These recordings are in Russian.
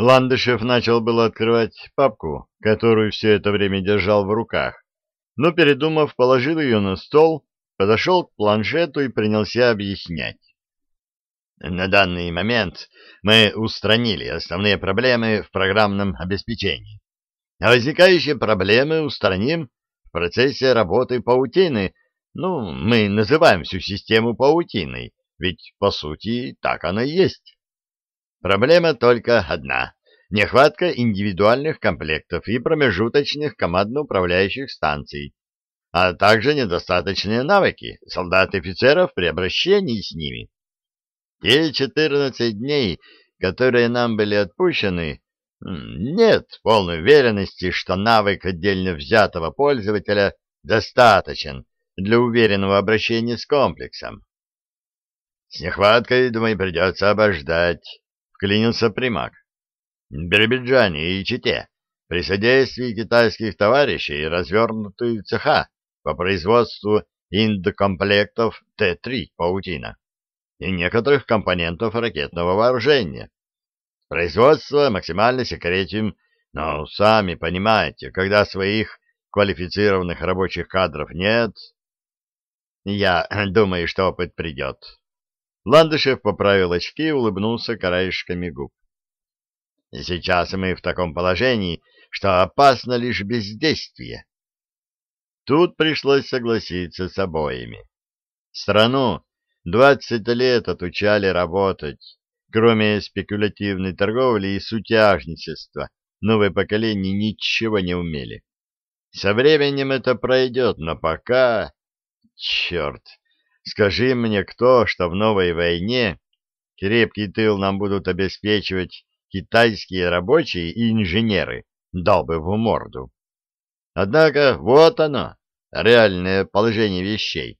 Ландышев начал было открывать папку, которую все это время держал в руках, но, передумав, положил ее на стол, подошел к планшету и принялся объяснять. На данный момент мы устранили основные проблемы в программном обеспечении. А возникающие проблемы устраним в процессе работы паутины. Ну, мы называем всю систему паутиной, ведь, по сути, так оно и есть. Проблема только одна — нехватка индивидуальных комплектов и промежуточных командно-управляющих станций, а также недостаточные навыки солдат-офицеров при обращении с ними. Те 14 дней, которые нам были отпущены, нет полной уверенности, что навык отдельно взятого пользователя достаточен для уверенного обращения с комплексом. С нехваткой, думаю, придется обождать вклинился примак. Биробиджане и Чите при содействии китайских товарищей развернуты цеха по производству индокомплектов Т-3 «Паутина» и некоторых компонентов ракетного вооружения. Производство максимально секретим, но сами понимаете, когда своих квалифицированных рабочих кадров нет... Я думаю, что опыт придет. Ландышев поправил очки и улыбнулся краешками губ. «Сейчас мы в таком положении, что опасно лишь бездействие». Тут пришлось согласиться с обоими. Страну двадцать лет отучали работать, кроме спекулятивной торговли и сутяжничества, новое поколение ничего не умели. Со временем это пройдет, но пока... Черт! Скажи мне кто, что в новой войне крепкий тыл нам будут обеспечивать китайские рабочие и инженеры, дал бы в морду. Однако вот оно, реальное положение вещей.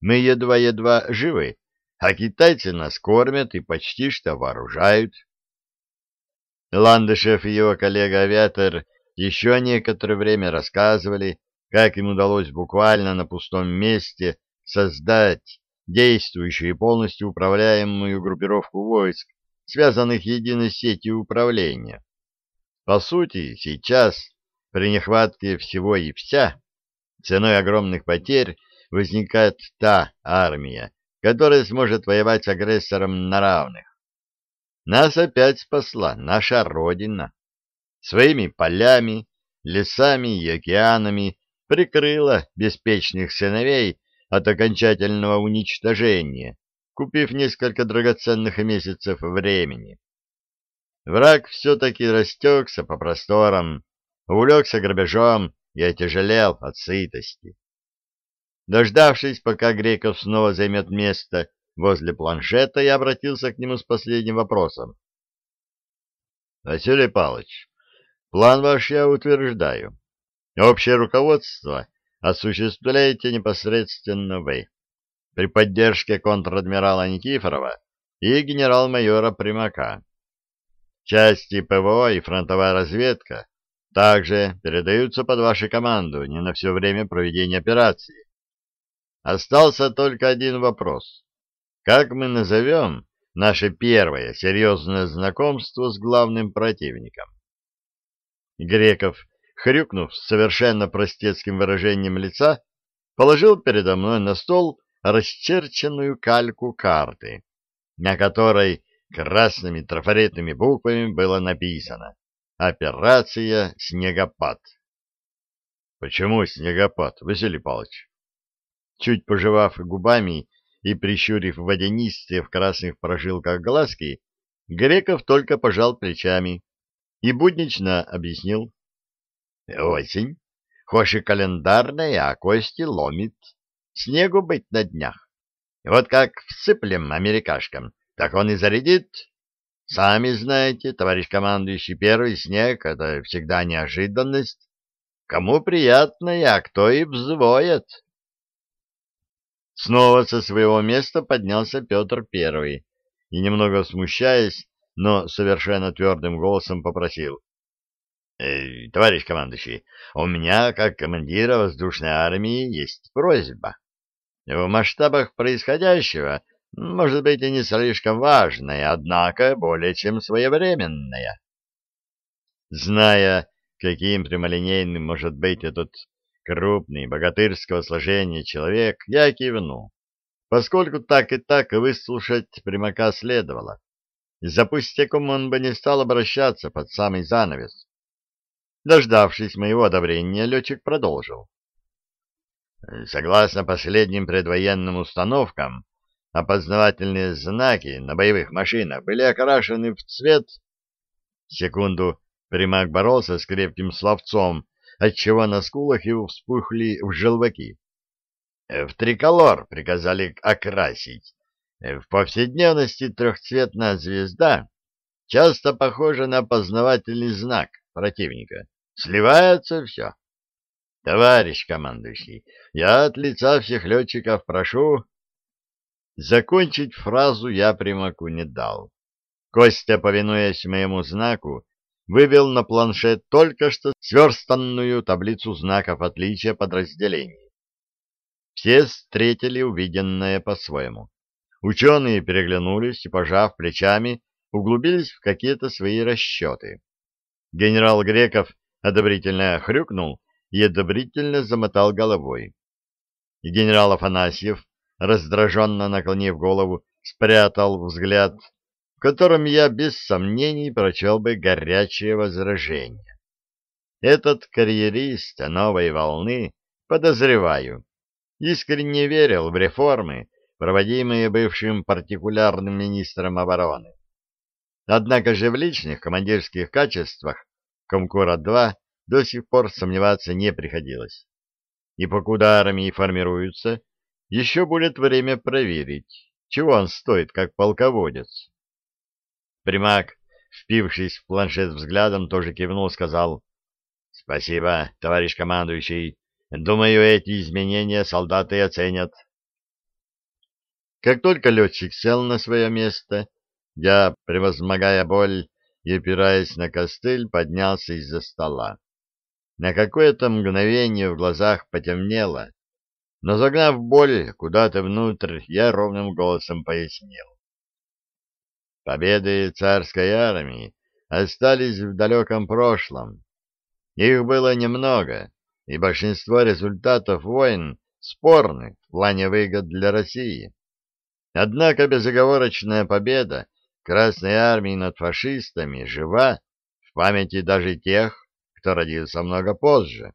Мы едва-едва живы, а китайцы нас кормят и почти что вооружают. Ландышев и его коллега-авиатор еще некоторое время рассказывали, как им удалось буквально на пустом месте создать действующую и полностью управляемую группировку войск, связанных единой сетью управления. По сути, сейчас, при нехватке всего и вся, ценой огромных потерь возникает та армия, которая сможет воевать с агрессором на равных. Нас опять спасла наша Родина. Своими полями, лесами и океанами прикрыла беспечных сыновей от окончательного уничтожения, купив несколько драгоценных месяцев времени. Враг все-таки растекся по просторам, увлекся грабежом и отяжелел от сытости. Дождавшись, пока Греков снова займет место возле планшета, я обратился к нему с последним вопросом. — Василий Павлович, план ваш я утверждаю. Общее руководство осуществляете непосредственно вы, при поддержке контр-адмирала Никифорова и генерал-майора Примака. Части ПВО и фронтовая разведка также передаются под вашу команду не на все время проведения операции. Остался только один вопрос. Как мы назовем наше первое серьезное знакомство с главным противником? Греков хрюкнув с совершенно простецким выражением лица, положил передо мной на стол расчерченную кальку карты, на которой красными трафаретными буквами было написано «Операция «Снегопад». «Почему снегопад, Василий Павлович?» Чуть пожевав губами и прищурив водянистые в красных прожилках глазки, Греков только пожал плечами и буднично объяснил. Осень, хоть и календарная, а кости ломит. Снегу быть на днях. Вот как всыплем америкашкам, так он и зарядит. Сами знаете, товарищ командующий, первый снег — это всегда неожиданность. Кому приятная, а кто и взвоет. Снова со своего места поднялся Петр Первый и, немного смущаясь, но совершенно твердым голосом попросил. Э, товарищ командующий, у меня, как командира воздушной армии, есть просьба. В масштабах происходящего, может быть, и не слишком важная, однако более чем своевременная. Зная, каким прямолинейным может быть этот крупный, богатырского сложения человек, я кивнул, поскольку так и так выслушать примака следовало. За пустяком он бы не стал обращаться под самый занавес. Дождавшись моего одобрения, летчик продолжил. Согласно последним предвоенным установкам, опознавательные знаки на боевых машинах были окрашены в цвет... Секунду примак боролся с крепким словцом, отчего на скулах его вспухли в желваки. В триколор приказали окрасить. В повседневности трехцветная звезда часто похожа на опознавательный знак противника. Сливается все. Товарищ командующий, я от лица всех летчиков прошу... Закончить фразу я примаку не дал. Костя, повинуясь моему знаку, вывел на планшет только что сверстанную таблицу знаков отличия подразделений. Все встретили увиденное по-своему. Ученые переглянулись и, пожав плечами, углубились в какие-то свои расчеты. Генерал Греков одобрительно хрюкнул и одобрительно замотал головой. И генерал Афанасьев, раздраженно наклонив голову, спрятал взгляд, в котором я без сомнений прочел бы горячее возражение. Этот карьерист новой волны, подозреваю, искренне верил в реформы, проводимые бывшим партикулярным министром обороны. Однако же в личных командирских качествах Комкора-2 до сих пор сомневаться не приходилось. И покуда армии формируются, еще будет время проверить, чего он стоит как полководец. Примак, впившись в планшет взглядом, тоже кивнул, сказал «Спасибо, товарищ командующий. Думаю, эти изменения солдаты оценят». Как только летчик сел на свое место, я, превозмогая боль и опираясь на костыль, поднялся из-за стола. На какое-то мгновение в глазах потемнело, но загнав боль куда-то внутрь, я ровным голосом пояснил. Победы царской армии остались в далеком прошлом. Их было немного, и большинство результатов войн спорны в плане выгод для России. Однако безоговорочная победа Красной армии над фашистами жива в памяти даже тех, кто родился много позже.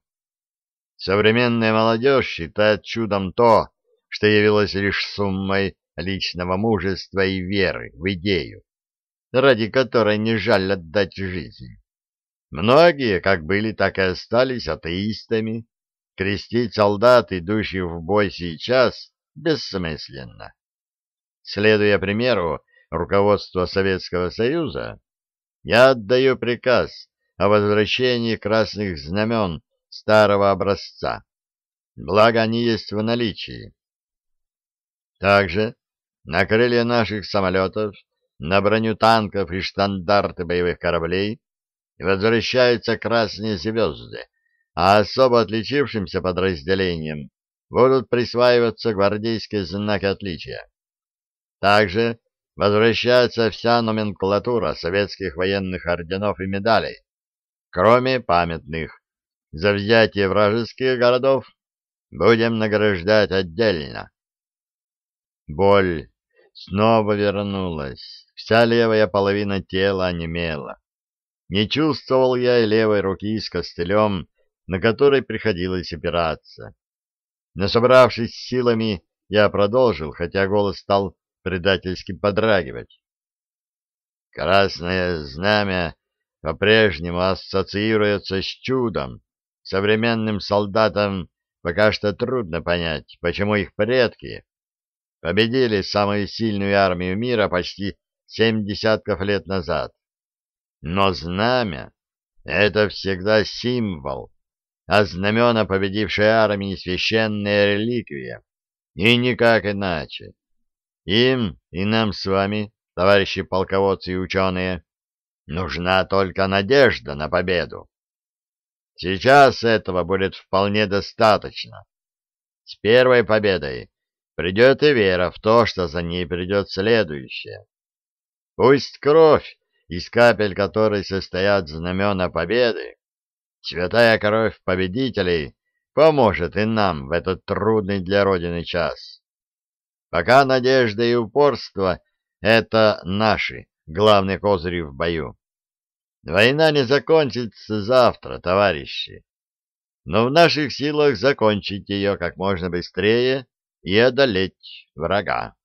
Современная молодежь считает чудом то, что явилось лишь суммой личного мужества и веры в идею, ради которой не жаль отдать жизнь. Многие, как были, так и остались атеистами. Крестить солдат, идущих в бой сейчас, бессмысленно. Следуя примеру руководства Советского Союза, я отдаю приказ о возвращении красных знамен старого образца. Благо они есть в наличии. Также на крылья наших самолетов, на броню танков и штандарты боевых кораблей возвращаются красные звезды, а особо отличившимся подразделениям будут присваиваться гвардейские знаки отличия. Также возвращается вся номенклатура советских военных орденов и медалей, кроме памятных. За взятие вражеских городов будем награждать отдельно. Боль снова вернулась. Вся левая половина тела онемела. Не чувствовал я и левой руки с костылем, на которой приходилось опираться. Но собравшись силами, я продолжил, хотя голос стал предательски подрагивать. Красное знамя по-прежнему ассоциируется с чудом. Современным солдатам пока что трудно понять, почему их предки победили самую сильную армию мира почти семь десятков лет назад. Но знамя — это всегда символ, а знамена победившей армии — священная реликвия, и никак иначе. Им и нам с вами, товарищи полководцы и ученые, Нужна только надежда на победу. Сейчас этого будет вполне достаточно. С первой победой придет и вера в то, что за ней придет следующее. Пусть кровь из капель которой состоят знамена победы, святая кровь победителей поможет и нам в этот трудный для Родины час. Пока надежда и упорство — это наши главные козыри в бою. Война не закончится завтра, товарищи, но в наших силах закончить ее как можно быстрее и одолеть врага.